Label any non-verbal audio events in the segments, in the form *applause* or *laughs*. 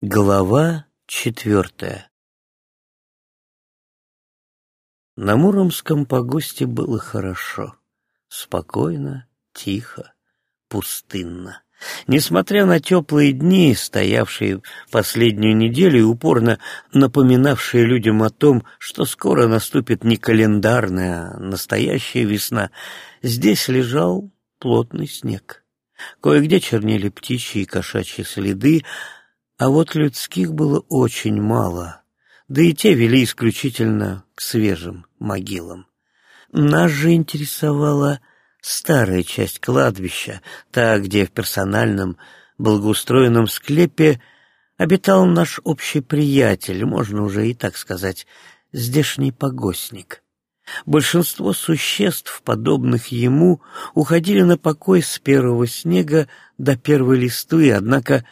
Глава четвертая На Муромском погосте было хорошо. Спокойно, тихо, пустынно. Несмотря на теплые дни, стоявшие последнюю неделю и упорно напоминавшие людям о том, что скоро наступит не календарная, а настоящая весна, здесь лежал плотный снег. Кое-где чернели птичьи и кошачьи следы, а вот людских было очень мало, да и те вели исключительно к свежим могилам. Нас же интересовала старая часть кладбища, та, где в персональном благоустроенном склепе обитал наш общий приятель, можно уже и так сказать, здешний погостник. Большинство существ, подобных ему, уходили на покой с первого снега до первой листвы, однако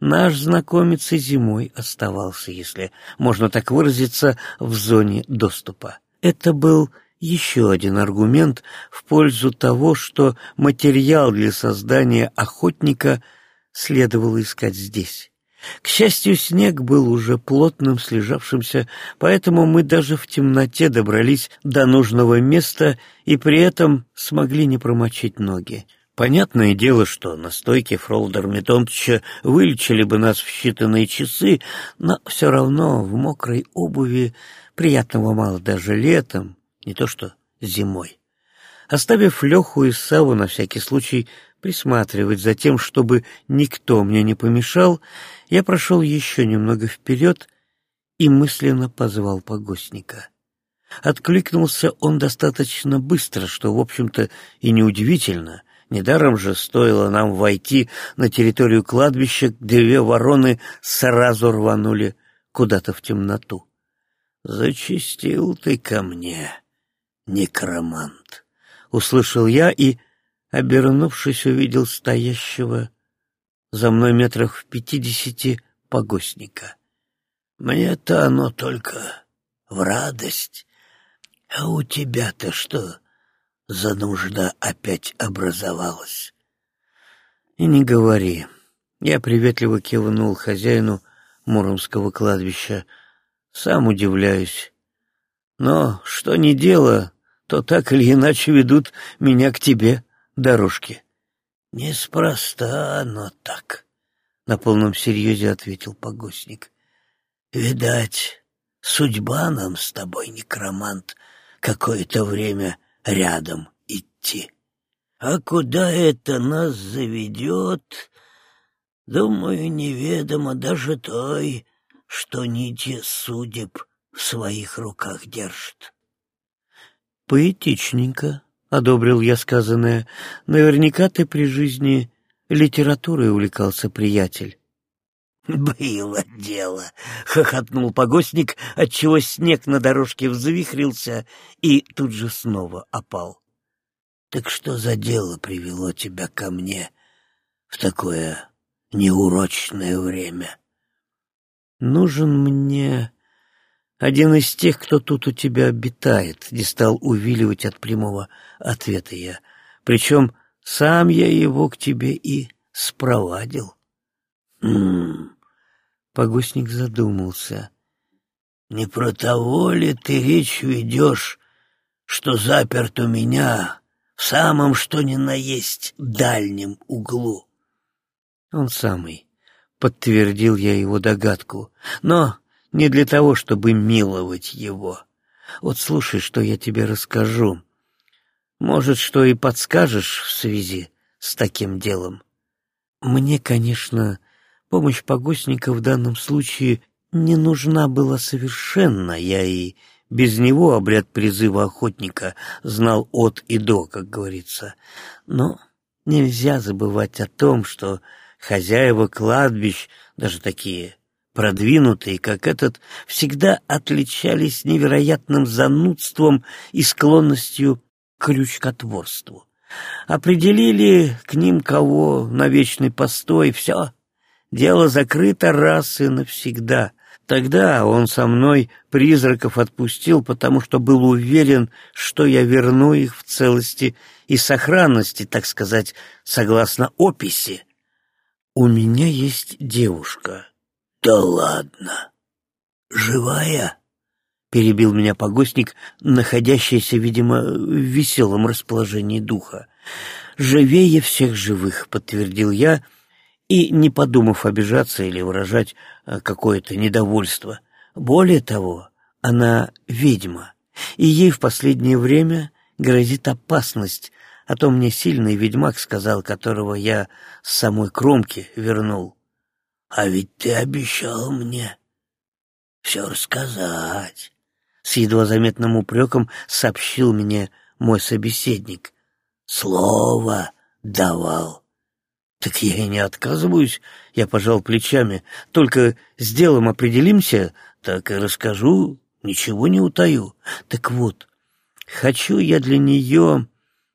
наш знакомец и зимой оставался, если можно так выразиться, в зоне доступа. Это был еще один аргумент в пользу того, что материал для создания охотника следовало искать здесь. К счастью, снег был уже плотным, слежавшимся, поэтому мы даже в темноте добрались до нужного места и при этом смогли не промочить ноги. Понятное дело, что настойки Фролдер Метонтовича вылечили бы нас в считанные часы, но все равно в мокрой обуви приятного мало даже летом, не то что зимой. Оставив Леху и Саву на всякий случай присматривать за тем, чтобы никто мне не помешал, я прошел еще немного вперед и мысленно позвал погостника. Откликнулся он достаточно быстро, что, в общем-то, и неудивительно — Недаром же стоило нам войти на территорию кладбища, две вороны сразу рванули куда-то в темноту. «Зачистил ты ко мне, некромант!» — услышал я и, обернувшись, увидел стоящего за мной метрах в пятидесяти погостника. «Мне-то оно только в радость, а у тебя-то что?» За нужда опять образовалась. И не говори. Я приветливо кивнул хозяину Муромского кладбища. Сам удивляюсь. Но что ни дело, то так или иначе ведут меня к тебе дорожки. Неспроста оно так, — на полном серьезе ответил погостник. Видать, судьба нам с тобой, некромант, какое-то время рядом идти. А куда это нас заведет, думаю, неведомо даже той, что нити судеб в своих руках держит. Поэтичненько, — одобрил я сказанное. Наверняка ты при жизни литературой увлекался, приятель. «Было дело!» — хохотнул погостник, отчего снег на дорожке взвихрился и тут же снова опал. «Так что за дело привело тебя ко мне в такое неурочное время?» «Нужен мне один из тех, кто тут у тебя обитает», — не стал увиливать от прямого ответа я. «Причем сам я его к тебе и спровадил». «М-м-м», Погостник задумался. «Не про того ли ты речь ведешь, что заперт у меня в самом что ни на есть дальнем углу?» «Он самый», — подтвердил я его догадку, «но не для того, чтобы миловать его. Вот слушай, что я тебе расскажу. Может, что и подскажешь в связи с таким делом. Мне, конечно, Помощь погостника в данном случае не нужна была совершенно, я и без него обряд призыва охотника знал от и до, как говорится. Но нельзя забывать о том, что хозяева кладбищ, даже такие продвинутые, как этот, всегда отличались невероятным занудством и склонностью к крючкотворству. Определили к ним кого на вечный постой, все, Дело закрыто раз и навсегда. Тогда он со мной призраков отпустил, потому что был уверен, что я верну их в целости и сохранности, так сказать, согласно описи. У меня есть девушка, «Да ладно! Живая?» — перебил меня погостник, находящийся, видимо, в веселом расположении духа. «Живее всех живых», — подтвердил я, и, не подумав обижаться или выражать э, какое-то недовольство. Более того, она ведьма, и ей в последнее время грозит опасность, а то мне сильный ведьмак сказал, которого я с самой кромки вернул. А ведь ты обещал мне все рассказать. С едва заметным упреком сообщил мне мой собеседник. Слово давал. Так я и не отказываюсь, я пожал плечами. Только с делом определимся, так и расскажу, ничего не утаю. Так вот, хочу я для нее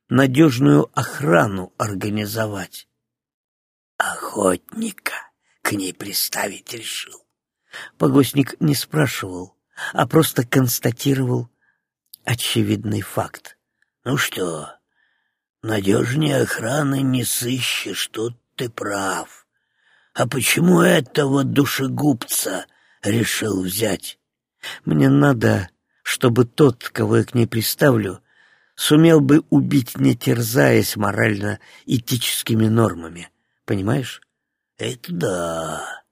надежную охрану организовать. Охотника к ней приставить решил. Погостник не спрашивал, а просто констатировал очевидный факт. Ну что, надежнее охраны не сыщешь, тут ты прав. А почему этого душегубца решил взять? Мне надо, чтобы тот, кого я к ней приставлю, сумел бы убить, не терзаясь морально-этическими нормами. Понимаешь? Это да.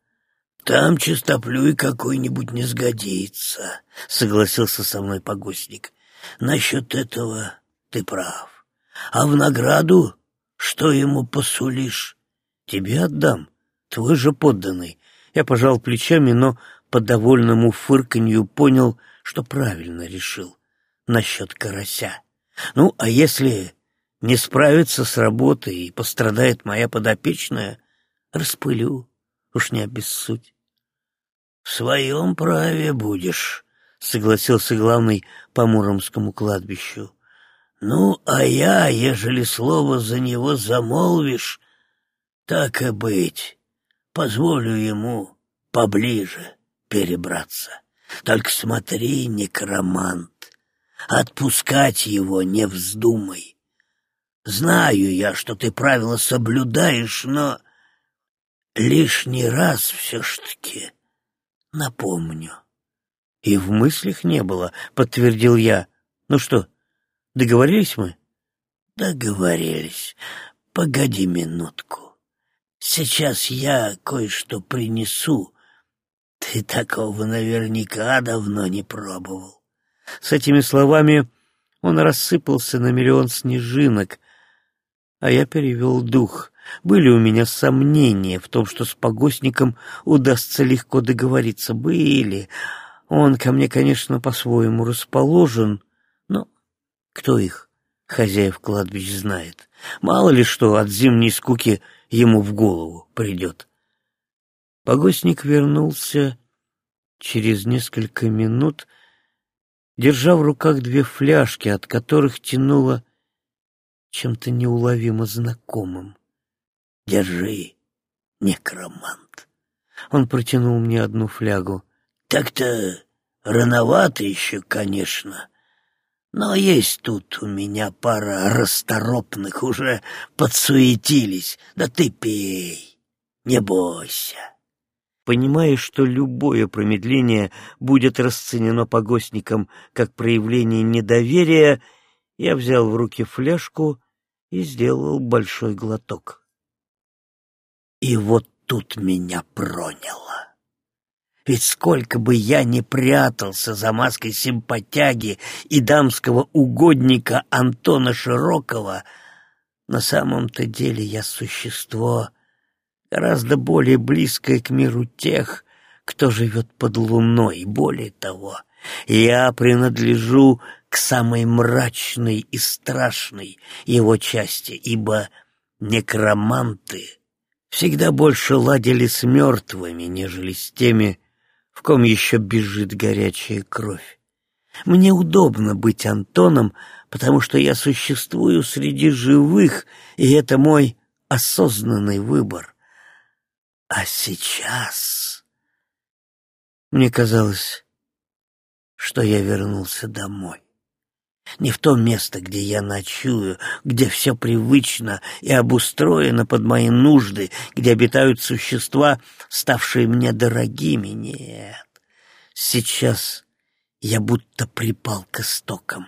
Там чистоплюй какой-нибудь не сгодится, согласился со мной погостник. Насчет этого ты прав. А в награду что ему посулишь? Тебе отдам, твой же подданный. Я пожал плечами, но по довольному фырканью понял, что правильно решил насчет карася. Ну, а если не справится с работой и пострадает моя подопечная, распылю, уж не обессудь. — В своем праве будешь, — согласился главный по Муромскому кладбищу. — Ну, а я, ежели слово за него замолвишь, так и быть, позволю ему поближе перебраться. Только смотри, некромант, отпускать его не вздумай. Знаю я, что ты правила соблюдаешь, но лишний раз все ж таки напомню. И в мыслях не было, подтвердил я. Ну что, договорились мы? Договорились. Погоди минутку. Сейчас я кое-что принесу. Ты такого наверняка давно не пробовал. С этими словами он рассыпался на миллион снежинок, а я перевел дух. Были у меня сомнения в том, что с погостником удастся легко договориться. Были. Он ко мне, конечно, по-своему расположен, кто их, хозяев кладбищ, знает? Мало ли что от зимней скуки ему в голову придет. Погостник вернулся через несколько минут, держа в руках две фляжки, от которых тянуло чем-то неуловимо знакомым. Держи, некромант. Он протянул мне одну флягу. Так-то рановато еще, конечно, но есть тут у меня пара расторопных, уже подсуетились. Да ты пей, не бойся. Понимая, что любое промедление будет расценено погостником как проявление недоверия, я взял в руки фляжку и сделал большой глоток. И вот тут меня проняло. Ведь сколько бы я ни прятался за маской симпатяги и дамского угодника Антона Широкого, на самом-то деле я существо гораздо более близкое к миру тех, кто живет под луной. Более того, я принадлежу к самой мрачной и страшной его части, ибо некроманты всегда больше ладили с мертвыми, нежели с теми, в ком еще бежит горячая кровь. Мне удобно быть Антоном, потому что я существую среди живых, и это мой осознанный выбор. А сейчас... Мне казалось, что я вернулся домой. не в то место, где я ночую, где все привычно и обустроено под мои нужды, где обитают существа, ставшие мне дорогими. Нет, сейчас я будто припал к истокам,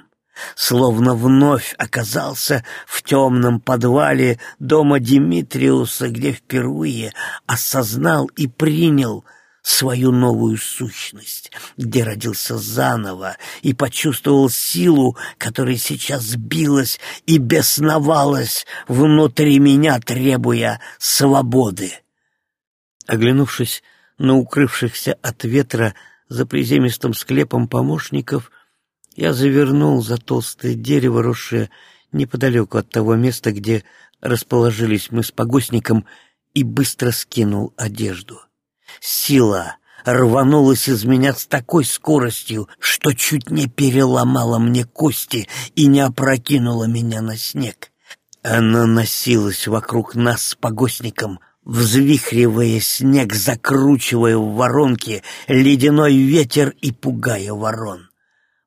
словно вновь оказался в темном подвале дома Димитриуса, где впервые осознал и принял — свою новую сущность, где родился заново и почувствовал силу, которая сейчас билась и бесновалась внутри меня, требуя свободы. Оглянувшись на укрывшихся от ветра за приземистым склепом помощников, я завернул за толстое дерево, росшее неподалеку от того места, где расположились мы с погостником, и быстро скинул одежду. Сила рванулась из меня с такой скоростью, что чуть не переломала мне кости и не опрокинула меня на снег. Она носилась вокруг нас с погостником, взвихривая снег, закручивая в воронки ледяной ветер и пугая ворон.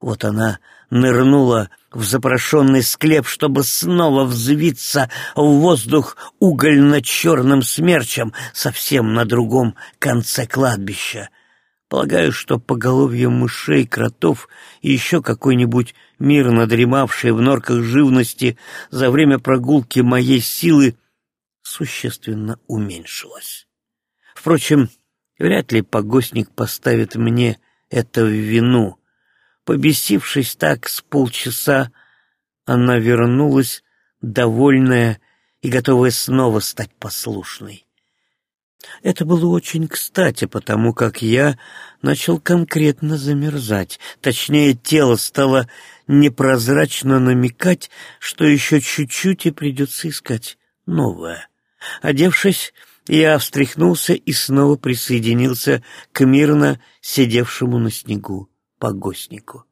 Вот она нырнула в запрошенный склеп, чтобы снова взвиться в воздух угольно-черным смерчем совсем на другом конце кладбища. Полагаю, что поголовье мышей, кротов и еще какой-нибудь мирно дремавшей в норках живности за время прогулки моей силы существенно уменьшилось. Впрочем, вряд ли погостник поставит мне это в вину — Побесившись так с полчаса, она вернулась, довольная и готовая снова стать послушной. Это было очень кстати, потому как я начал конкретно замерзать. Точнее, тело стало непрозрачно намекать, что еще чуть-чуть и придется искать новое. Одевшись, я встряхнулся и снова присоединился к мирно сидевшему на снегу погостнику.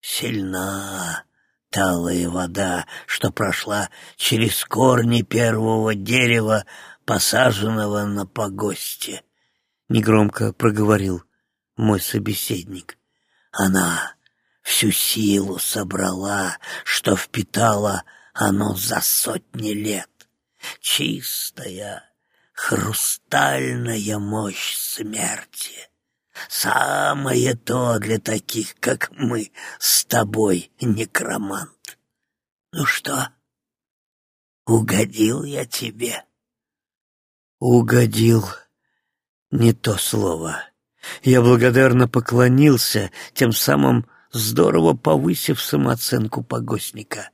Сильна талая вода, что прошла через корни первого дерева, посаженного на погосте. Негромко проговорил мой собеседник. Она всю силу собрала, что впитала оно за сотни лет. Чистая, хрустальная мощь смерти. Самое то для таких, как мы с тобой, некромант. Ну что, угодил я тебе? Угодил не то слово. Я благодарно поклонился, тем самым здорово повысив самооценку погостника.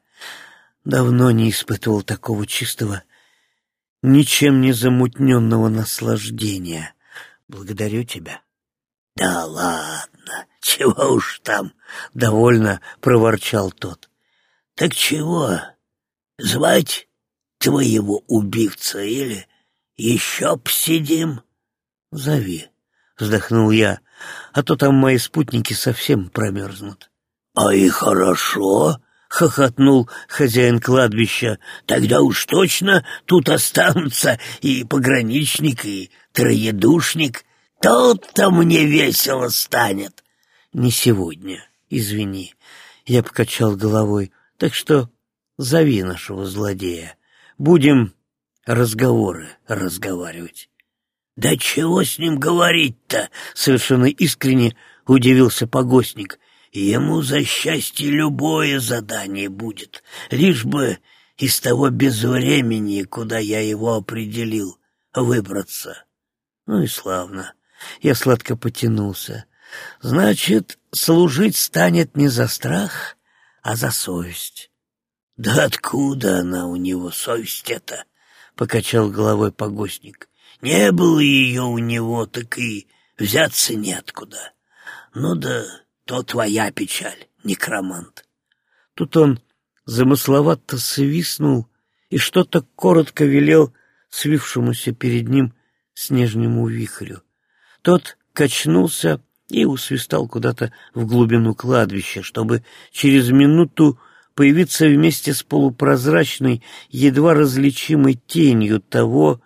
Давно не испытывал такого чистого, ничем не замутненного наслаждения. Благодарю тебя. «Да ладно, чего уж там!» — довольно проворчал тот. «Так чего, звать твоего убивца или еще посидим?» «Зови», — вздохнул я, — «а то там мои спутники совсем промерзнут». «А и хорошо», — хохотнул хозяин кладбища. «Тогда уж точно тут останутся и пограничник, и троедушник, Тут-то мне весело станет. Не сегодня, извини. Я покачал головой. Так что зови нашего злодея. Будем разговоры разговаривать. Да чего с ним говорить-то? Совершенно искренне удивился погостник. Ему за счастье любое задание будет, лишь бы из того безвремени, куда я его определил, выбраться. Ну и славно. Я сладко потянулся. Значит, служить станет не за страх, а за совесть. Да откуда она у него, совесть эта? Покачал головой погостник. Не было ее у него, так и взяться неоткуда. Ну да, то твоя печаль, некромант. Тут он замысловато свистнул и что-то коротко велел свившемуся перед ним снежному вихрю. Тот качнулся и усвистал куда-то в глубину кладбища, чтобы через минуту появиться вместе с полупрозрачной, едва различимой тенью того,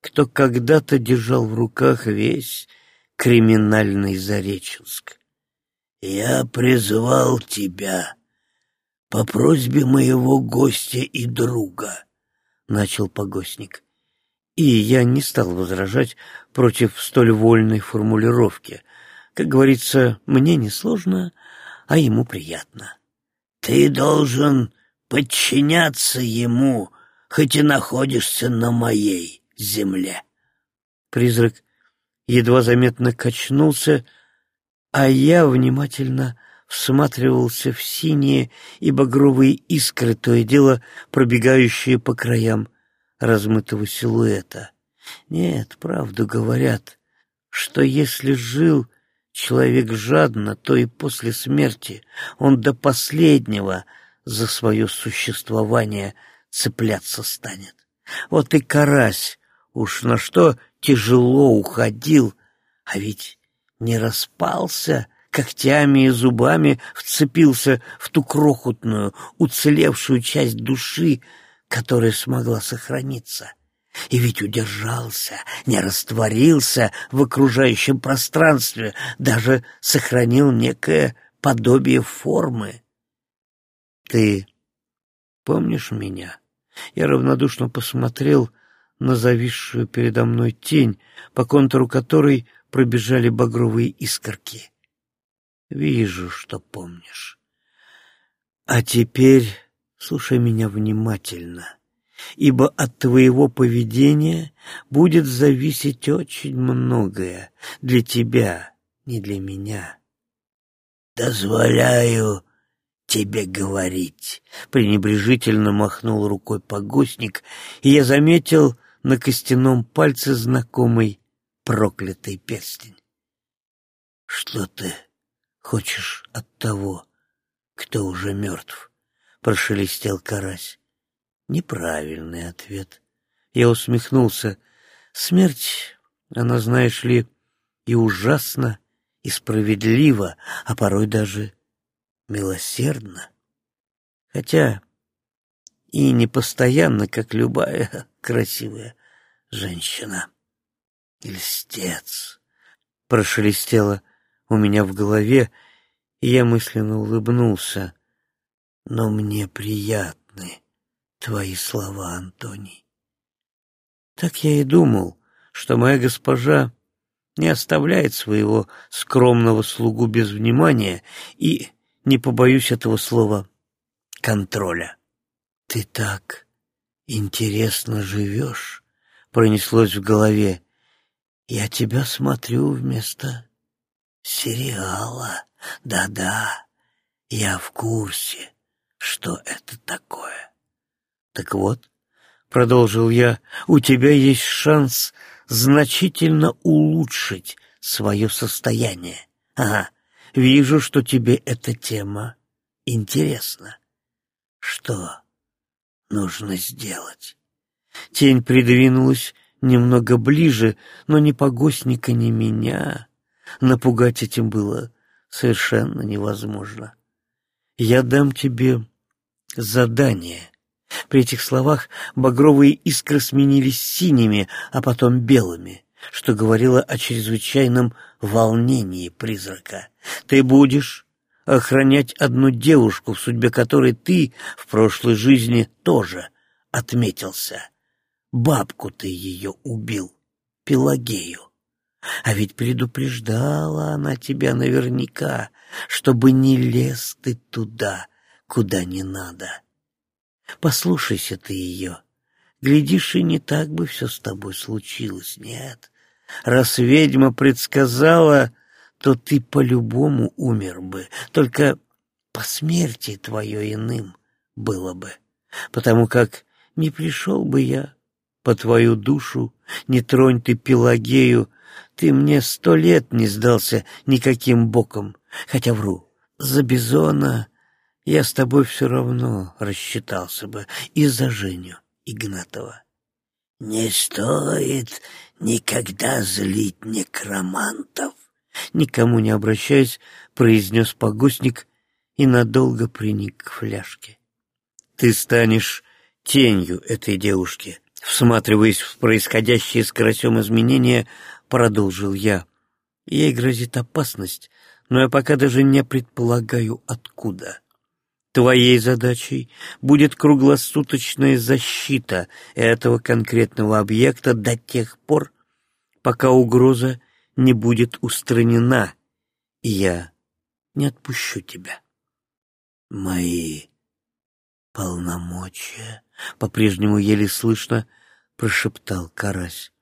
кто когда-то держал в руках весь криминальный Зареченск. «Я призвал тебя, по просьбе моего гостя и друга, — начал погостник. И я не стал возражать против столь вольной формулировки. Как говорится, мне несложно, а ему приятно. Ты должен подчиняться ему, хоть и находишься на моей земле. Призрак едва заметно качнулся, а я внимательно всматривался в синие и багровые искры, то и дело пробегающие по краям размытого силуэта. Нет, правду говорят, что если жил человек жадно, то и после смерти он до последнего за свое существование цепляться станет. Вот и карась уж на что тяжело уходил, а ведь не распался, когтями и зубами вцепился в ту крохотную, уцелевшую часть души, которая смогла сохраниться. И ведь удержался, не растворился в окружающем пространстве, даже сохранил некое подобие формы. Ты помнишь меня? Я равнодушно посмотрел на зависшую передо мной тень, по контуру которой пробежали багровые искорки. Вижу, что помнишь. А теперь слушай меня внимательно, ибо от твоего поведения будет зависеть очень многое для тебя, не для меня. Дозволяю тебе говорить, пренебрежительно махнул рукой погостник, и я заметил на костяном пальце знакомый проклятый перстень. Что ты хочешь от того, кто уже мертв? Прошелестел карась. Неправильный ответ. Я усмехнулся. Смерть, она, знаешь ли, и ужасна, и справедлива, а порой даже милосердна. Хотя и не постоянно, как любая *laughs* красивая женщина. Льстец! Прошелестело у меня в голове, и я мысленно улыбнулся. Но мне приятны твои слова, Антоний. Так я и думал, что моя госпожа не оставляет своего скромного слугу без внимания и, не побоюсь этого слова, контроля. Ты так интересно живешь, пронеслось в голове. Я тебя смотрю вместо сериала. Да-да, я в курсе, что это такое. Так вот, продолжил я, у тебя есть шанс значительно улучшить свое состояние. Ага, вижу, что тебе эта тема интересна. Что нужно сделать? Тень придвинулась немного ближе, но ни погостника, ни меня напугать этим было совершенно невозможно. Я дам тебе задание. При этих словах багровые искры сменились синими, а потом белыми, что говорило о чрезвычайном волнении призрака. Ты будешь охранять одну девушку, в судьбе которой ты в прошлой жизни тоже отметился. Бабку ты ее убил, Пелагею. А ведь предупреждала она тебя наверняка, чтобы не лез ты туда, куда не надо. Послушайся ты ее. Глядишь, и не так бы все с тобой случилось, нет. Раз ведьма предсказала, то ты по-любому умер бы, только по смерти твое иным было бы, потому как не пришел бы я по твою душу, не тронь ты Пелагею, ты мне сто лет не сдался никаким боком, хотя вру. За Бизона я с тобой все равно рассчитался бы и за Женю Игнатова. Не стоит никогда злить некромантов. Никому не обращаясь, произнес погостник и надолго приник к фляжке. Ты станешь тенью этой девушки, всматриваясь в происходящие с карасем изменения, продолжил я. Ей грозит опасность, но я пока даже не предполагаю, откуда. Твоей задачей будет круглосуточная защита этого конкретного объекта до тех пор, пока угроза не будет устранена, и я не отпущу тебя. Мои полномочия, по-прежнему еле слышно, прошептал Карась.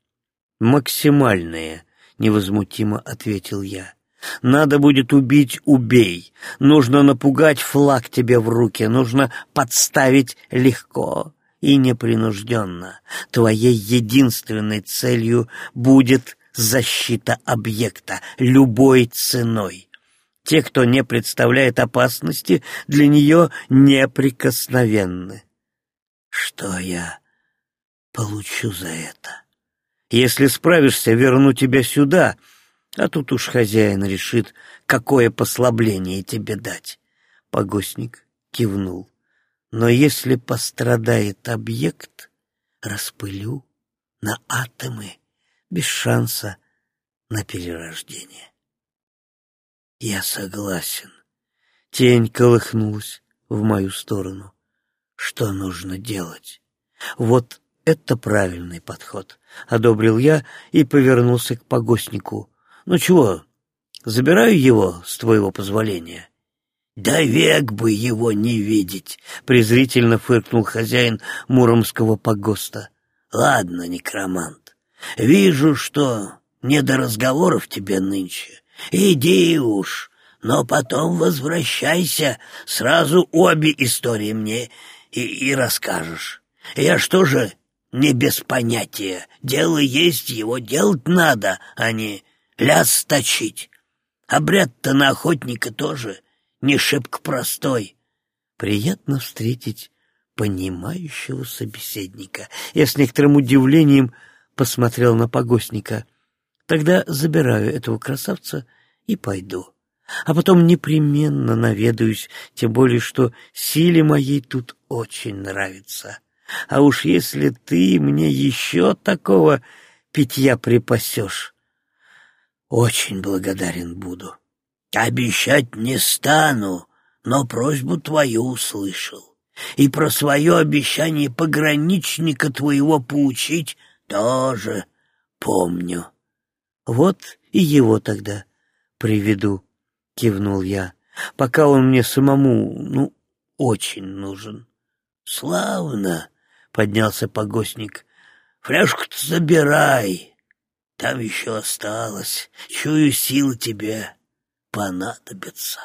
Максимальные, невозмутимо ответил я. Надо будет убить — убей. Нужно напугать флаг тебе в руки, нужно подставить легко и непринужденно. Твоей единственной целью будет защита объекта любой ценой. Те, кто не представляет опасности, для нее неприкосновенны. Что я получу за это? Если справишься, верну тебя сюда — а тут уж хозяин решит, какое послабление тебе дать. Погостник кивнул. Но если пострадает объект, распылю на атомы без шанса на перерождение. Я согласен. Тень колыхнулась в мою сторону. Что нужно делать? Вот это правильный подход, — одобрил я и повернулся к погостнику. Ну чего, забираю его с твоего позволения. Да век бы его не видеть, презрительно фыркнул хозяин муромского погоста. Ладно, некромант, вижу, что не до разговоров тебе нынче. Иди уж, но потом возвращайся, сразу обе истории мне и, и расскажешь. Я что же не без понятия. Дело есть, его делать надо, а не ляс точить. Обряд-то на охотника тоже не шибко простой. Приятно встретить понимающего собеседника. Я с некоторым удивлением посмотрел на погостника. Тогда забираю этого красавца и пойду. А потом непременно наведаюсь, тем более, что силе моей тут очень нравится. А уж если ты мне еще такого питья припасешь, очень благодарен буду. Обещать не стану, но просьбу твою услышал. И про свое обещание пограничника твоего поучить тоже помню. Вот и его тогда приведу, кивнул я, пока он мне самому, ну, очень нужен. Славно, поднялся погостник. Фляжку-то забирай, там еще осталось. Чую, силы тебе понадобятся.